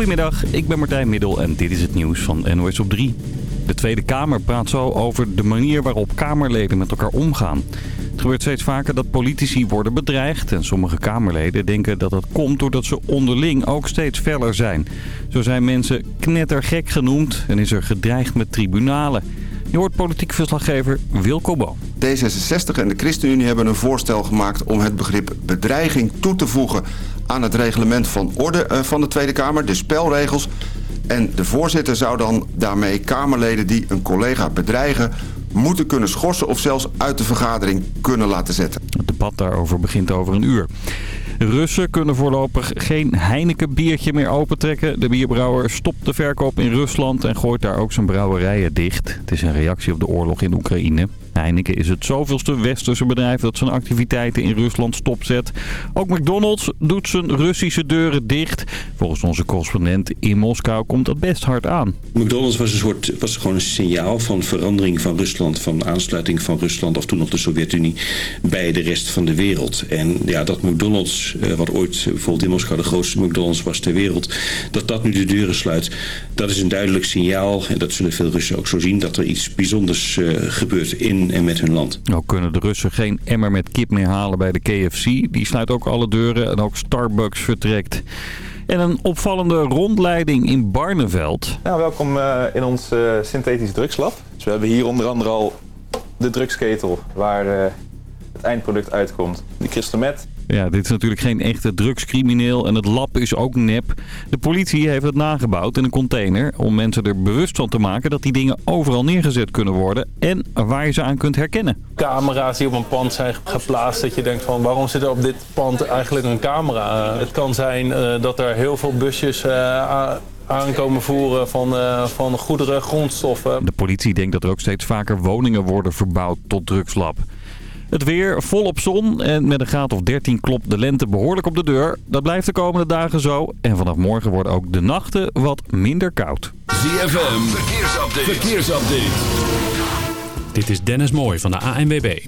Goedemiddag, ik ben Martijn Middel en dit is het nieuws van NOS op 3. De Tweede Kamer praat zo over de manier waarop Kamerleden met elkaar omgaan. Het gebeurt steeds vaker dat politici worden bedreigd en sommige Kamerleden denken dat dat komt doordat ze onderling ook steeds feller zijn. Zo zijn mensen knettergek genoemd en is er gedreigd met tribunalen. Je hoort politiek verslaggever Wilco Boom. D66 en de ChristenUnie hebben een voorstel gemaakt om het begrip bedreiging toe te voegen aan het reglement van orde eh, van de Tweede Kamer, de spelregels. En de voorzitter zou dan daarmee Kamerleden die een collega bedreigen moeten kunnen schorsen of zelfs uit de vergadering kunnen laten zetten. Het debat daarover begint over een uur. Russen kunnen voorlopig geen Heineken biertje meer opentrekken. De bierbrouwer stopt de verkoop in Rusland en gooit daar ook zijn brouwerijen dicht. Het is een reactie op de oorlog in Oekraïne. Heineken is het zoveelste westerse bedrijf dat zijn activiteiten in Rusland stopzet. Ook McDonald's doet zijn Russische deuren dicht. Volgens onze correspondent in Moskou komt dat best hard aan. McDonald's was, een soort, was gewoon een signaal van verandering van Rusland, van aansluiting van Rusland of toen nog de Sovjet-Unie bij de rest van de wereld. En ja, dat McDonald's, eh, wat ooit bijvoorbeeld in Moskou de grootste McDonald's was ter wereld, dat dat nu de deuren sluit, dat is een duidelijk signaal. En dat zullen veel Russen ook zo zien, dat er iets bijzonders uh, gebeurt in en met hun land. Ook kunnen de Russen geen emmer met kip meer halen bij de KFC. Die sluit ook alle deuren en ook Starbucks vertrekt. En een opvallende rondleiding in Barneveld. Nou, welkom uh, in ons uh, synthetisch drugslab. Dus we hebben hier onder andere al de drugsketel waar uh, het eindproduct uitkomt. De crystal meth. Ja, dit is natuurlijk geen echte drugscrimineel en het lab is ook nep. De politie heeft het nagebouwd in een container om mensen er bewust van te maken dat die dingen overal neergezet kunnen worden en waar je ze aan kunt herkennen. Camera's die op een pand zijn geplaatst dat je denkt van waarom zit er op dit pand eigenlijk een camera? Het kan zijn uh, dat er heel veel busjes uh, aankomen voeren van, uh, van goederen, grondstoffen. De politie denkt dat er ook steeds vaker woningen worden verbouwd tot drugslab. Het weer volop zon en met een graad of 13 klopt de lente behoorlijk op de deur. Dat blijft de komende dagen zo. En vanaf morgen worden ook de nachten wat minder koud. ZFM, verkeersupdate. verkeersupdate. Dit is Dennis Mooij van de ANWB.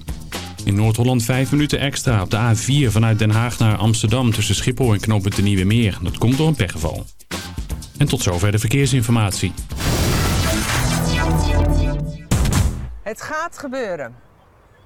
In Noord-Holland 5 minuten extra op de A4 vanuit Den Haag naar Amsterdam... tussen Schiphol en knooppunt de Nieuwe Meer. Dat komt door een pechgeval. En tot zover de verkeersinformatie. Het gaat gebeuren.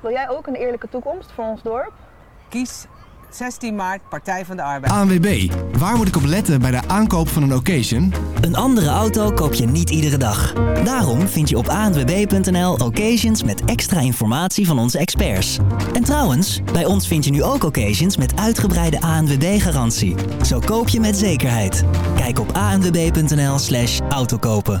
Wil jij ook een eerlijke toekomst voor ons dorp? Kies 16 maart Partij van de Arbeid. ANWB, waar moet ik op letten bij de aankoop van een occasion? Een andere auto koop je niet iedere dag. Daarom vind je op anwb.nl occasions met extra informatie van onze experts. En trouwens, bij ons vind je nu ook occasions met uitgebreide ANWB-garantie. Zo koop je met zekerheid. Kijk op anwb.nl slash autokopen.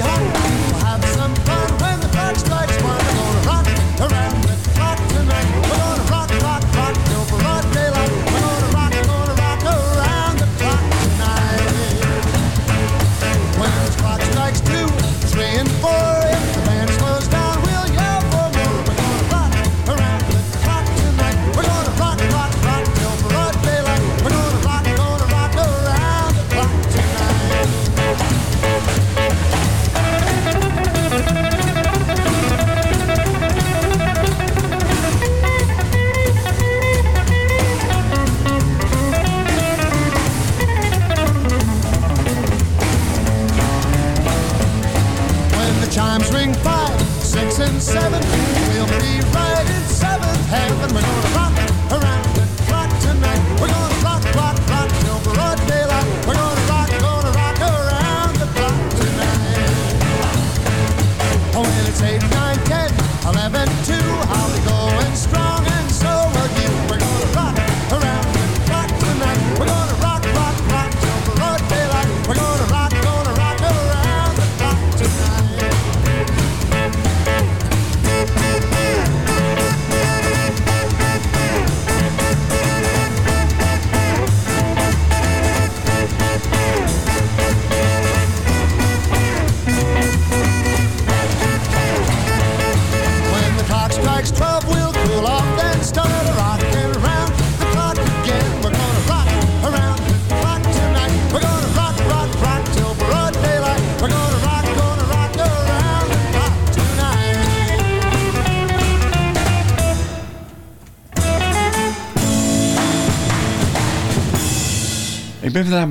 hungry.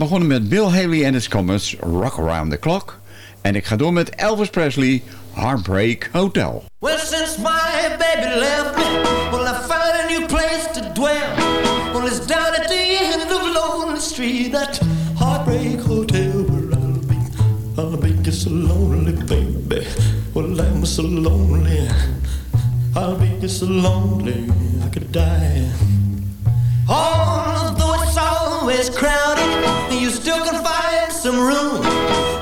Begonnen met Bill Haley en his Comets, Rock Around the Clock. En ik ga door met Elvis Presley, Heartbreak Hotel. Well, since my baby left me, well, I found a new place to dwell. Well, it's down at the end of Lonely Street, that heartbreak hotel where I'll be. I'll be just so lonely, baby. Well, I'm so lonely. I'll be just so lonely, I could die. Room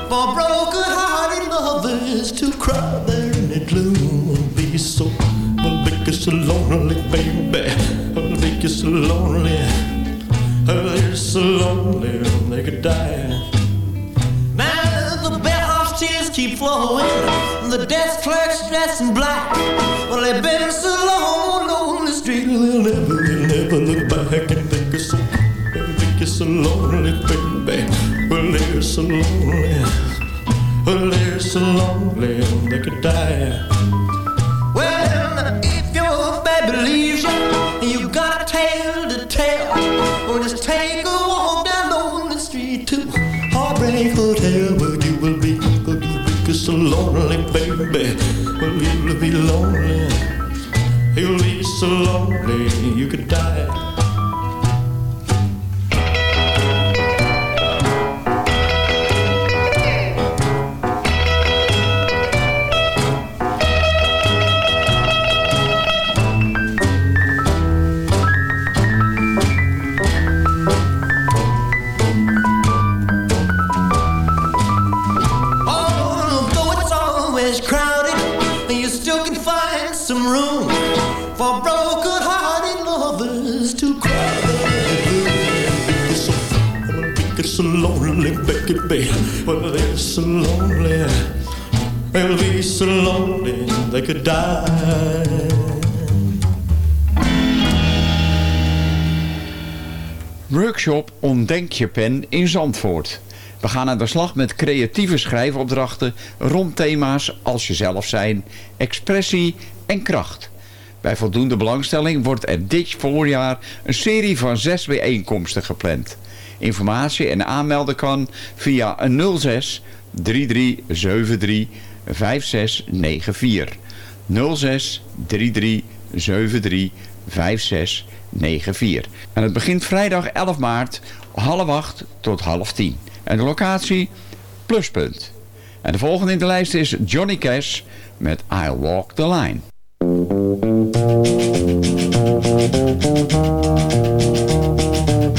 for broken-hearted lovers to cry there in the gloom. I'll be so, I'll be so lonely, baby. I'll be so lonely. I'll be so lonely, they could die. Now the bellhop's tears keep flowing. The desk clerk's dressed in black. Well, they've been so long on the street, they'll never, they'll never look back and think it's so, think it's so lonely, baby. They're so lonely. They're so lonely, they could die. Well, if your baby leaves you, you got a tale to tell, well, just take a walk down lonely street to Heartbreak Hotel, where you will be, where you will be so lonely, baby. Well, you'll be lonely, you'll be so lonely, you could die. Lonely, baby. Well, they're lonely. They'll be so lonely they could die. Workshop Ontdek je pen in Zandvoort. We gaan aan de slag met creatieve schrijfopdrachten rond thema's als jezelf zijn, expressie en kracht. Bij voldoende belangstelling wordt er dit voorjaar een serie van zes bijeenkomsten gepland. Informatie en aanmelden kan via een 06 3373 5694. 06 3373 5694. En het begint vrijdag 11 maart half acht tot half tien. En de locatie Pluspunt. En de volgende in de lijst is Johnny Cash met I'll Walk the Line. I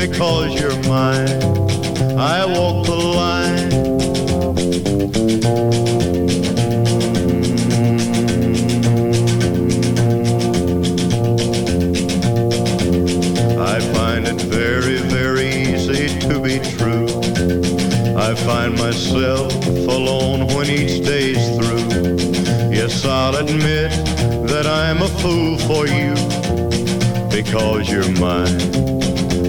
Because you're mine, I walk the line. I find it very, very easy to be true. I find myself alone when each day's through. Yes, I'll admit that I'm a fool for you because you're mine.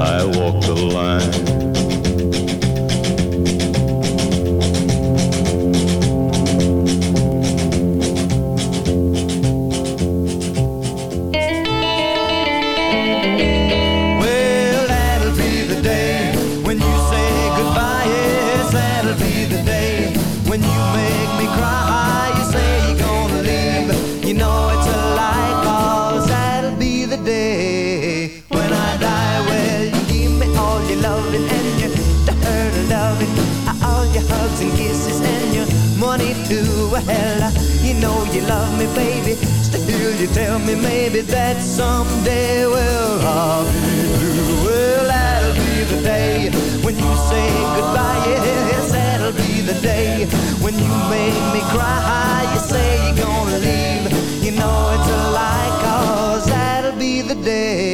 I walk the line. Well, you know you love me, baby. Still, you tell me maybe that someday, well, I'll be blue. Well, that'll be the day when you say goodbye. Yes, that'll be the day when you make me cry. You say you're gonna leave. You know it's a lie, cause that'll be the day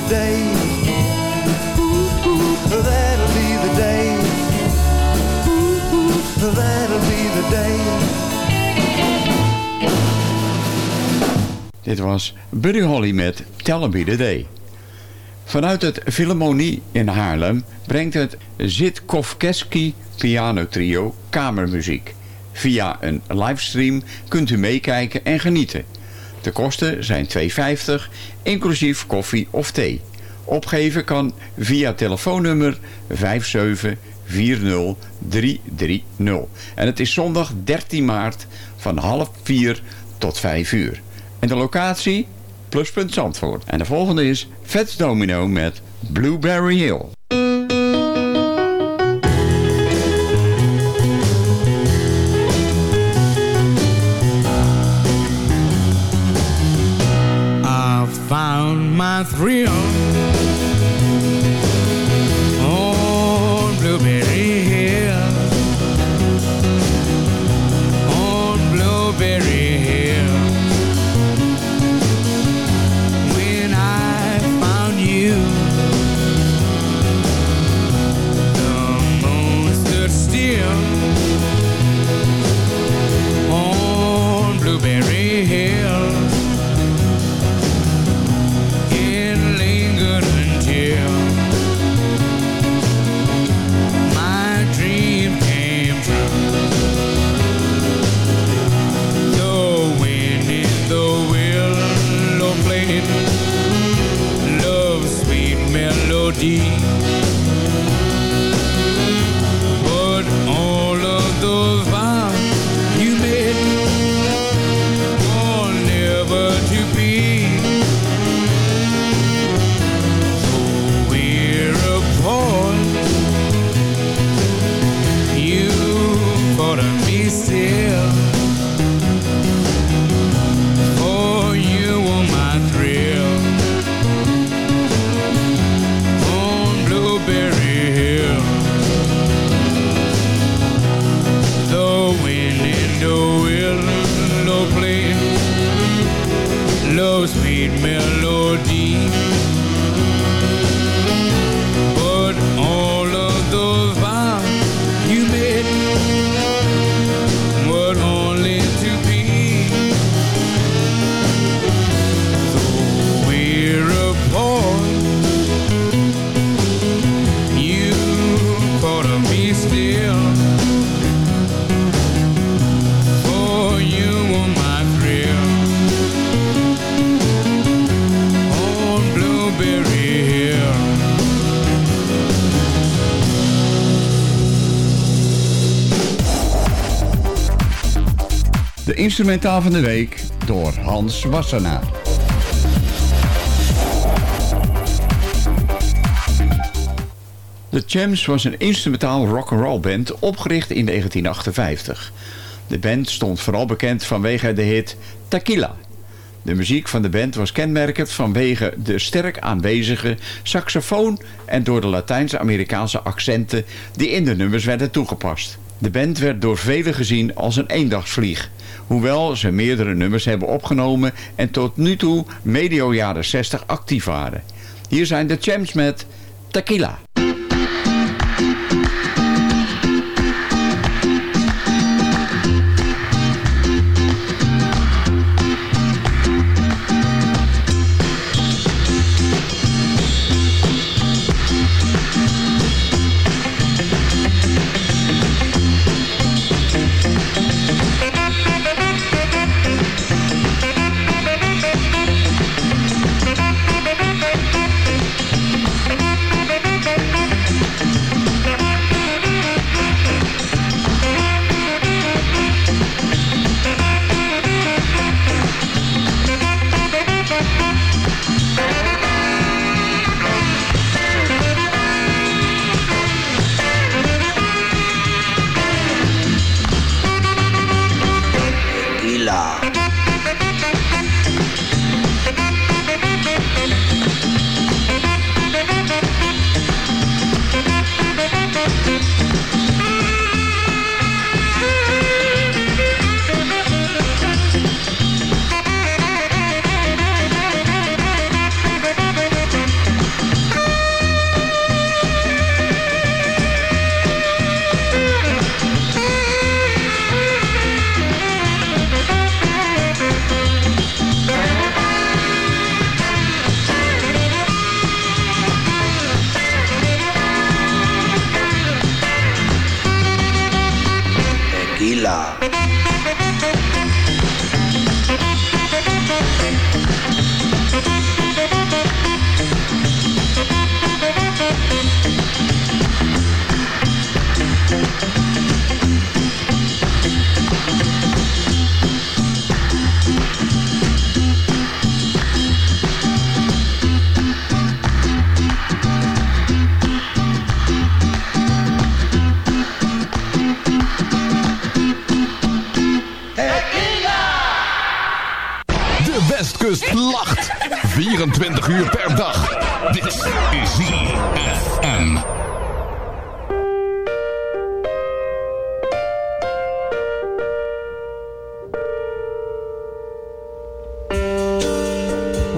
the day. Be the day. Be the day. Dit was Buddy Holly met Tell Me The Day. Vanuit het Philharmonie in Haarlem brengt het Zitkovkeski Piano Trio kamermuziek. Via een livestream kunt u meekijken en genieten. De kosten zijn 2,50, inclusief koffie of thee. Opgeven kan via telefoonnummer 5740330. En het is zondag 13 maart van half 4 tot 5 uur. En de locatie? Pluspunt Zandvoort. En de volgende is Vets Domino met Blueberry Hill. not real instrumentaal van de week door Hans Wassenaar. De Champs was een instrumentaal rock'n'roll band opgericht in 1958. De band stond vooral bekend vanwege de hit Tequila. De muziek van de band was kenmerkend vanwege de sterk aanwezige saxofoon en door de Latijns-Amerikaanse accenten die in de nummers werden toegepast. De band werd door velen gezien als een eendagsvlieg, hoewel ze meerdere nummers hebben opgenomen en tot nu toe medio jaren 60 actief waren. Hier zijn de Champs met Tequila.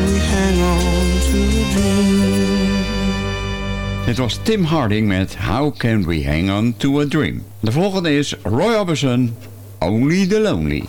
Can we dream? Was Tim Harding met How Can We Hang On To A Dream. De volgende is Roy Orbison, Only the Lonely.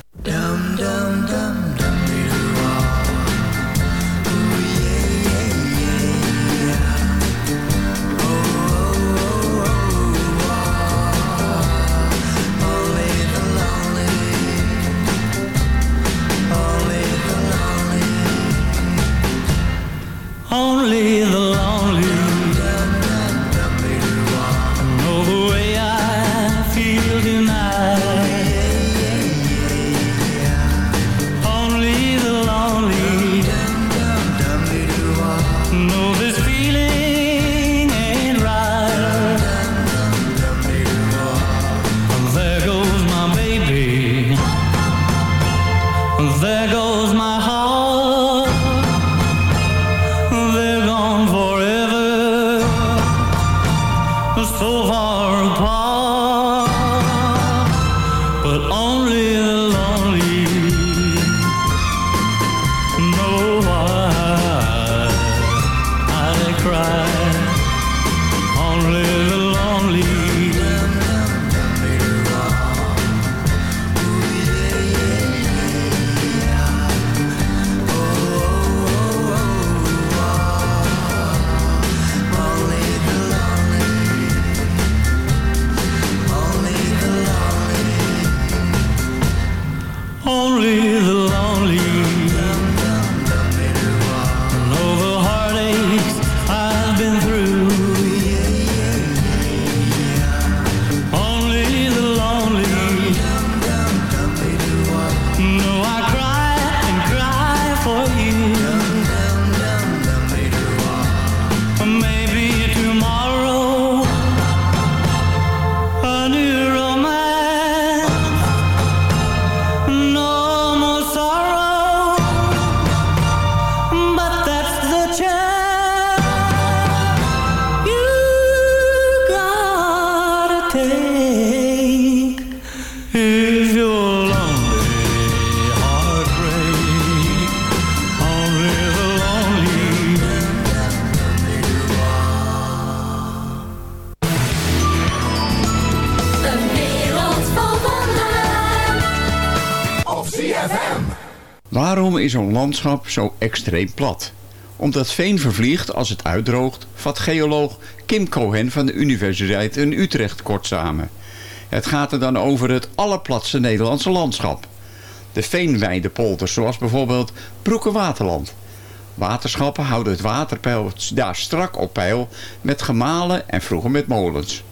Is een landschap zo extreem plat? Omdat veen vervliegt als het uitdroogt, vat geoloog Kim Cohen van de Universiteit in Utrecht kort samen. Het gaat er dan over het allerplatste Nederlandse landschap. De veenweidepolders, zoals bijvoorbeeld Broekenwaterland. Waterschappen houden het waterpeil daar strak op peil met gemalen en vroeger met molens.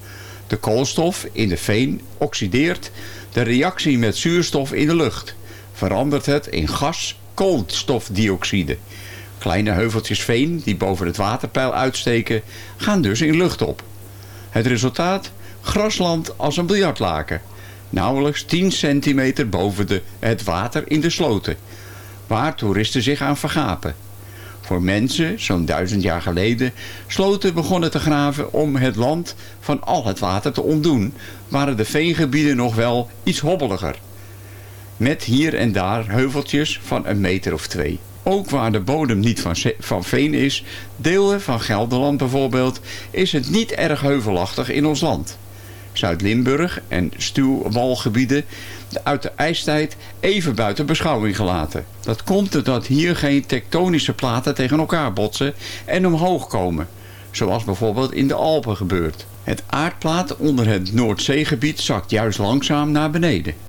De koolstof in de veen oxideert de reactie met zuurstof in de lucht. Verandert het in gas koolstofdioxide. Kleine heuveltjes veen die boven het waterpeil uitsteken gaan dus in lucht op. Het resultaat? Grasland als een biljartlaken. Nauwelijks 10 centimeter boven de, het water in de sloten. Waar toeristen zich aan vergapen. Voor mensen, zo'n duizend jaar geleden, sloten begonnen te graven om het land van al het water te ontdoen, waren de veengebieden nog wel iets hobbeliger. Met hier en daar heuveltjes van een meter of twee. Ook waar de bodem niet van, van veen is, delen van Gelderland bijvoorbeeld, is het niet erg heuvelachtig in ons land. Zuid-Limburg en stuwwalgebieden uit de ijstijd even buiten beschouwing gelaten. Dat komt doordat hier geen tektonische platen tegen elkaar botsen en omhoog komen. Zoals bijvoorbeeld in de Alpen gebeurt. Het aardplaat onder het Noordzeegebied zakt juist langzaam naar beneden.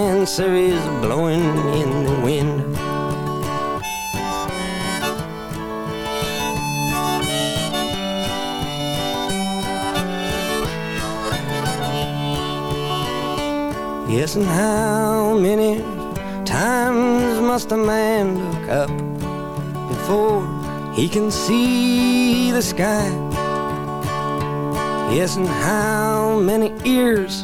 is blowing in the wind. Yes, and how many times must a man look up before he can see the sky? Yes, and how many ears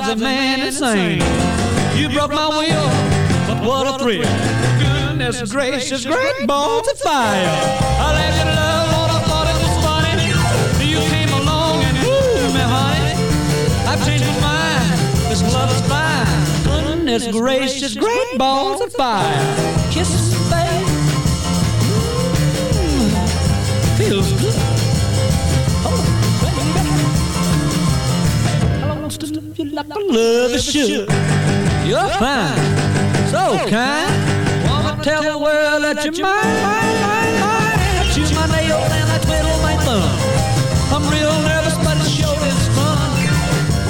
Drives a man insane. You broke my will, but what a thrill. Goodness gracious, great balls of fire. I let you love, Lord, I thought it was funny. You came along and woo me, honey. I've changed my mind, this love is fine. Goodness gracious, great balls of fire. Kisses, like a lover should. You're fine, so kind. Wanna tell the world that you're mine, mine, mine, mine. I chew my nails and I twiddle my thumb. I'm real nervous, but it sure is fun.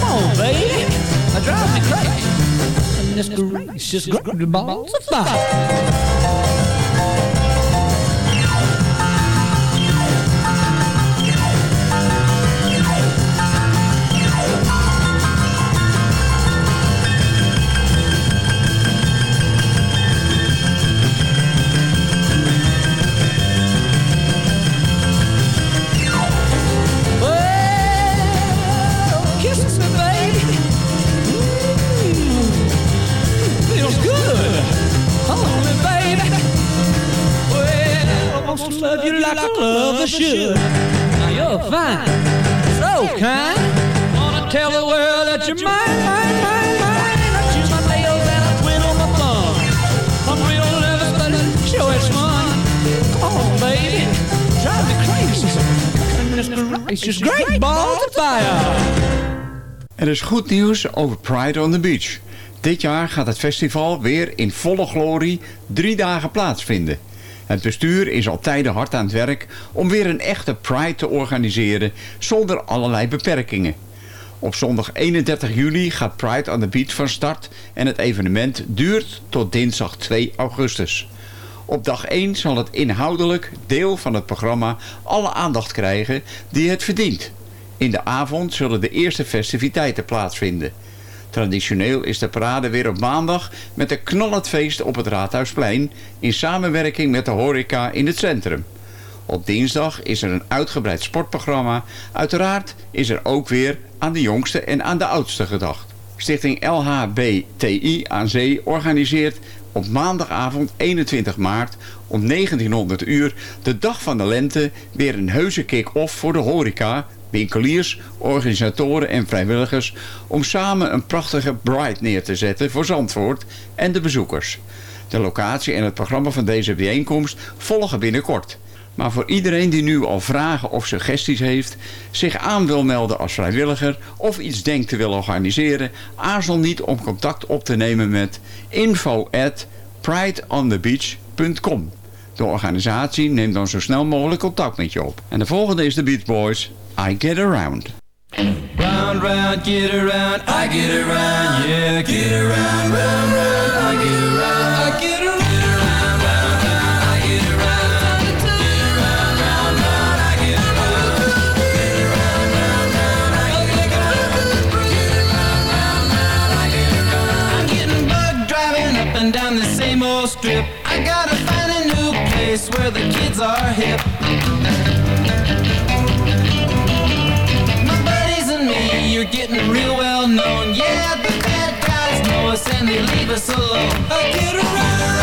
Come on, baby, that drives me crazy. Goodness gracious, great balls of fire. Should. Now you're fine, so kind. Wanna tell the world that you're mine, mine, mine, mine. I choose my nails and I twiddle my thumb. I'm real nervous, but sure it's fun. Come on, baby, drive me crazy. Goodness gracious, great balls of fire. Er is goed nieuws over Pride on the Beach. Dit jaar gaat het festival weer in volle glorie drie dagen plaatsvinden. Het bestuur is al tijden hard aan het werk om weer een echte Pride te organiseren zonder allerlei beperkingen. Op zondag 31 juli gaat Pride on the Beach van start en het evenement duurt tot dinsdag 2 augustus. Op dag 1 zal het inhoudelijk deel van het programma alle aandacht krijgen die het verdient. In de avond zullen de eerste festiviteiten plaatsvinden. Traditioneel is de parade weer op maandag met een knallend feest op het Raadhuisplein... in samenwerking met de horeca in het centrum. Op dinsdag is er een uitgebreid sportprogramma. Uiteraard is er ook weer aan de jongste en aan de oudste gedacht. Stichting LHBTI aan Zee organiseert op maandagavond 21 maart om 1900 uur de dag van de lente weer een heuse kick-off voor de horeca, winkeliers, organisatoren en vrijwilligers om samen een prachtige Bride neer te zetten voor Zandvoort en de bezoekers. De locatie en het programma van deze bijeenkomst volgen binnenkort. Maar voor iedereen die nu al vragen of suggesties heeft, zich aan wil melden als vrijwilliger of iets denkt te willen organiseren, aarzel niet om contact op te nemen met info at prideonthebeach.com. De organisatie neemt dan zo snel mogelijk contact met je op. En de volgende is de Beach Boys, I Get Around. Round, round, get around, I get around, yeah, get around, round, round, I get around, I get around. Strip. I gotta find a new place where the kids are hip. You're getting real well known. Yeah, the bad guys know us and they leave us alone. I get around,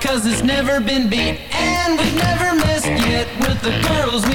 cause it's never been beat. And we've never missed yet with the girls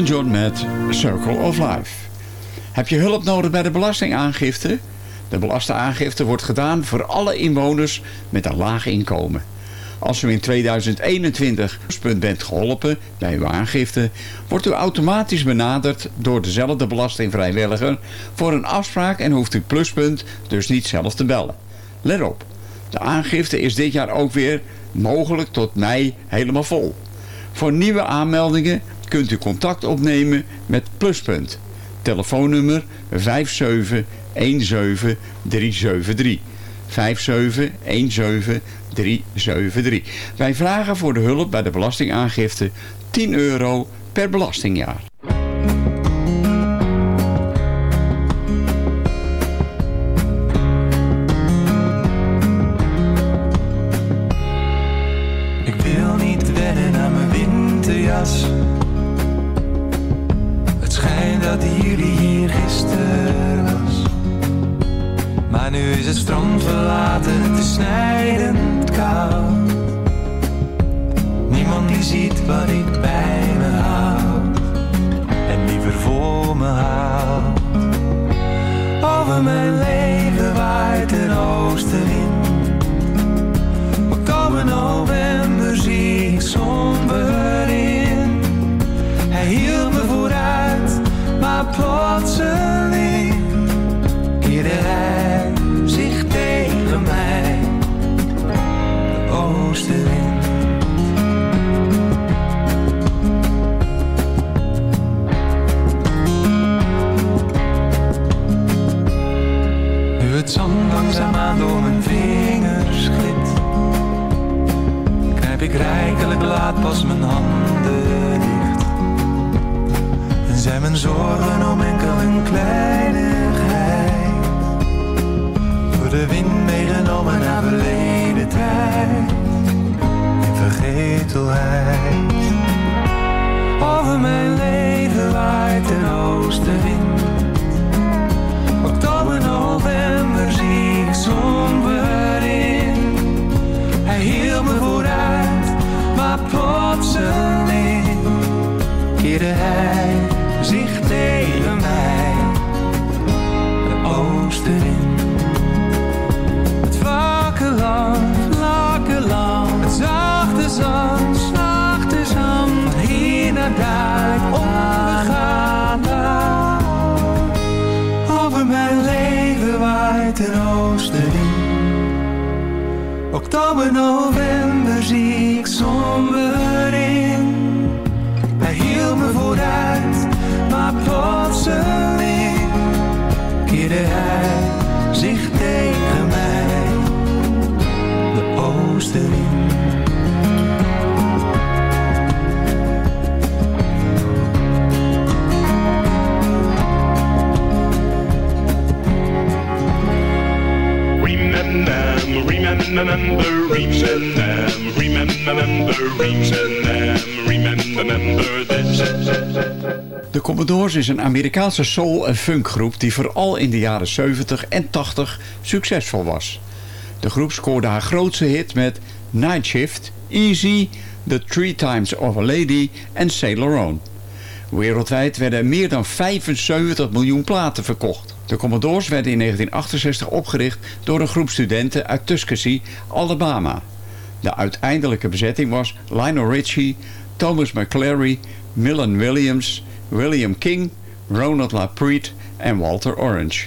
Elton John met Circle of Life. Heb je hulp nodig bij de belastingaangifte? De belastingaangifte wordt gedaan voor alle inwoners met een laag inkomen. Als u in 2021 bent geholpen bij uw aangifte... wordt u automatisch benaderd door dezelfde belastingvrijwilliger... voor een afspraak en hoeft u pluspunt dus niet zelf te bellen. Let op, de aangifte is dit jaar ook weer mogelijk tot mei helemaal vol. Voor nieuwe aanmeldingen kunt u contact opnemen met Pluspunt. Telefoonnummer 5717373. 5717373. Wij vragen voor de hulp bij de belastingaangifte 10 euro per belastingjaar. Oostenwind Oktober, november zie ik somber in. Hij hield me vooruit, maar plotseling keerde hij Oktober, november zie ik somber remember, remember, remember, remember, remember. De Commodores is een Amerikaanse soul- en funkgroep die vooral in de jaren 70 en 80 succesvol was. De groep scoorde haar grootste hit met Night Shift, Easy, The Three Times of a Lady en Sailor On. Wereldwijd werden meer dan 75 miljoen platen verkocht. De Commodores werden in 1968 opgericht door een groep studenten uit Tuskegee, Alabama. De uiteindelijke bezetting was Lionel Richie, Thomas McClary, Millen Williams, William King, Ronald LaPrete en Walter Orange.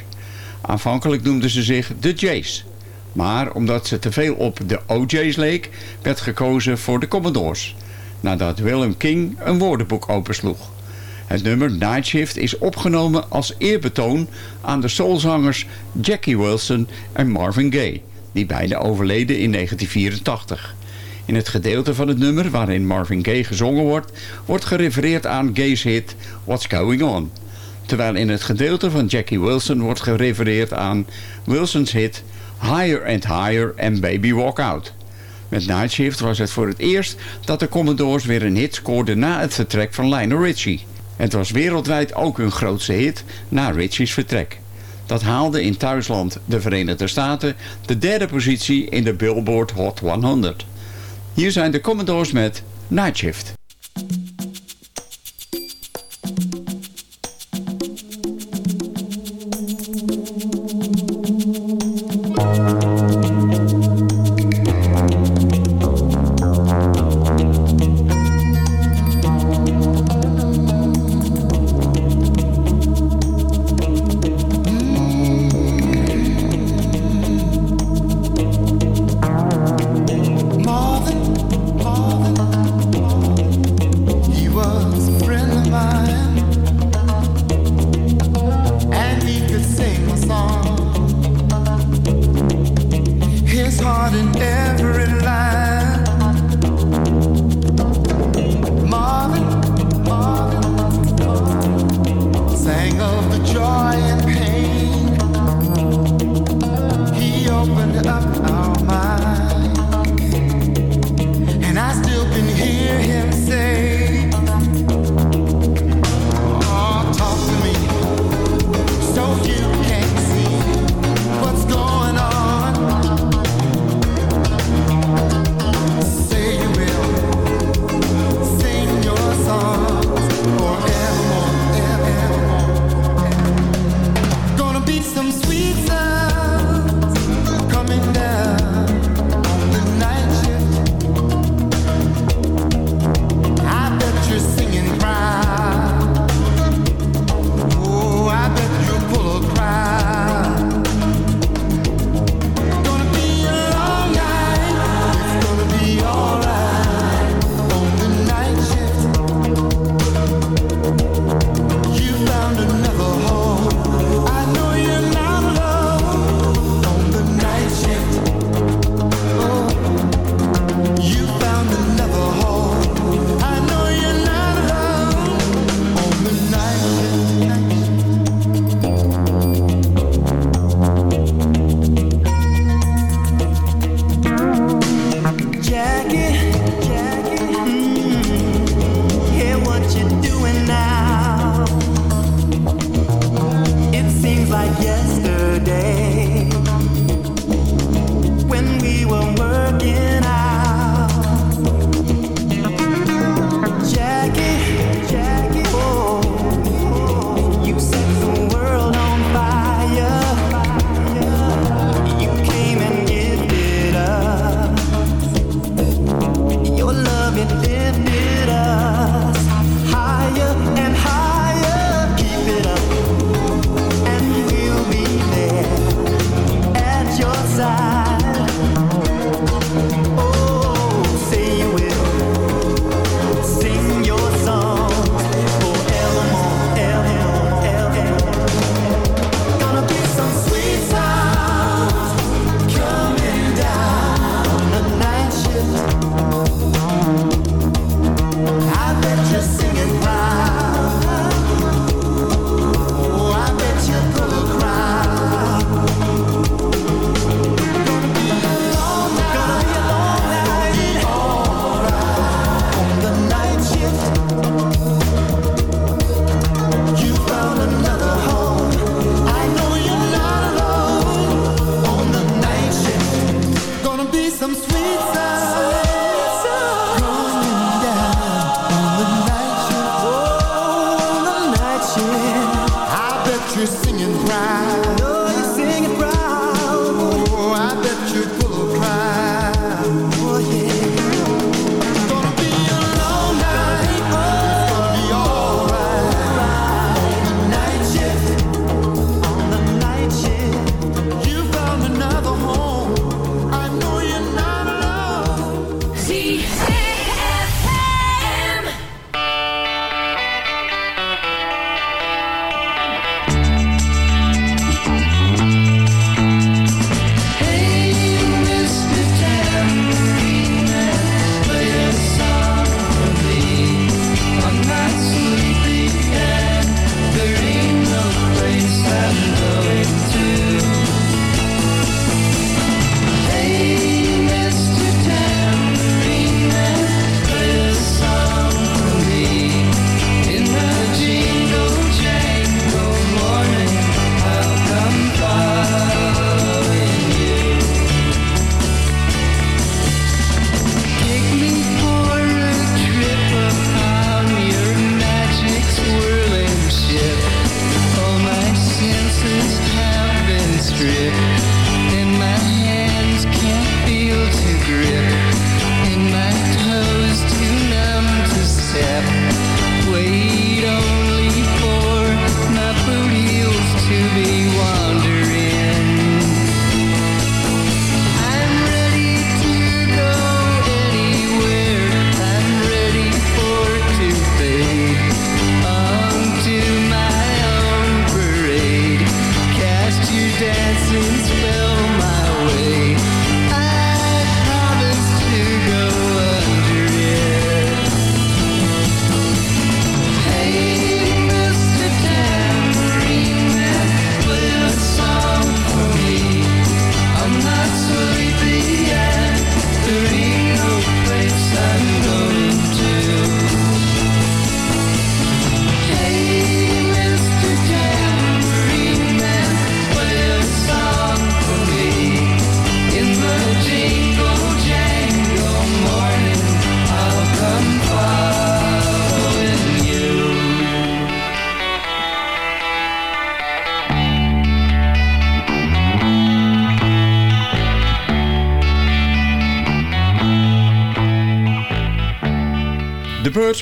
Aanvankelijk noemden ze zich de Jays. Maar omdat ze te veel op de OJ's leek, werd gekozen voor de Commodores. Nadat William King een woordenboek opensloeg. Het nummer Night Shift is opgenomen als eerbetoon aan de soulzangers Jackie Wilson en Marvin Gaye, die beide overleden in 1984. In het gedeelte van het nummer waarin Marvin Gaye gezongen wordt, wordt gerefereerd aan Gaye's hit What's Going On. Terwijl in het gedeelte van Jackie Wilson wordt gerefereerd aan Wilson's hit Higher and Higher and Baby Walk Out. Met Night Shift was het voor het eerst dat de Commodores weer een hit scoorden na het vertrek van Lionel Richie. Het was wereldwijd ook hun grootste hit na Richie's vertrek. Dat haalde in thuisland de Verenigde Staten de derde positie in de Billboard Hot 100. Hier zijn de Commodores met Night Shift.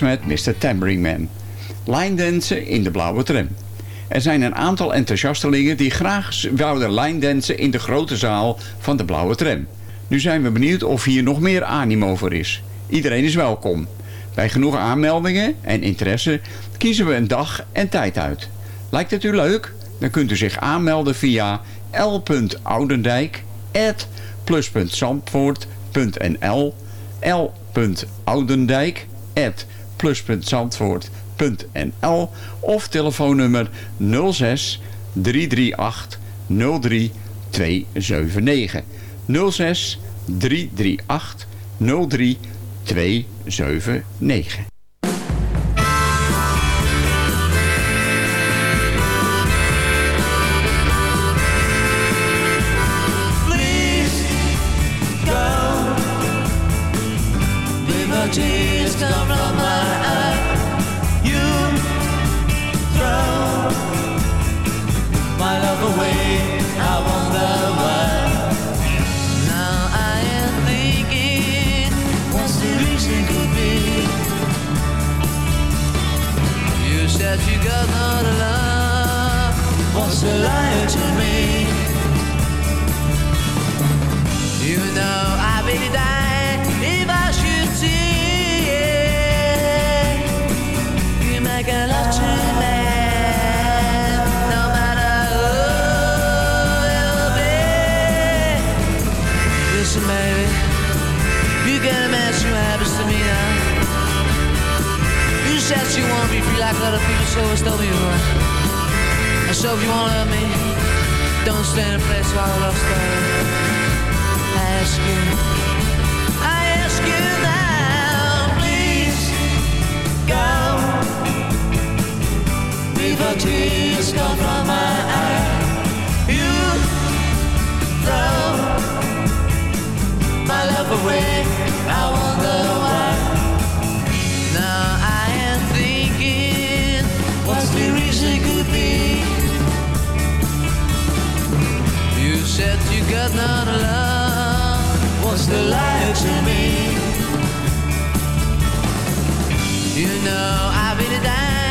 Met Mr. Tambourine Man. Lijndansen in de blauwe tram. Er zijn een aantal enthousiastelingen die graag zouden lijndansen in de grote zaal van de blauwe tram. Nu zijn we benieuwd of hier nog meer animo voor is. Iedereen is welkom. Bij genoeg aanmeldingen en interesse kiezen we een dag en tijd uit. Lijkt het u leuk? Dan kunt u zich aanmelden via l.oudendijk.plus.zandvoort.nl l.oudendijk plus.zandvoort.nl of telefoonnummer 06 338 03 279 06 338 03 What's the lie to me? You know I really die if I should see it. You make a love to me, no matter who it'll be. Listen, baby, you get a man who happens to me now. You said you want be free like other people, so it's me you were. And so if you want to love me, don't stand in place while I love story. I ask you, I ask you now, please go. Before tears come from my eyes, you throw my love away. Said you got not love. What's the lie to me? You know I really die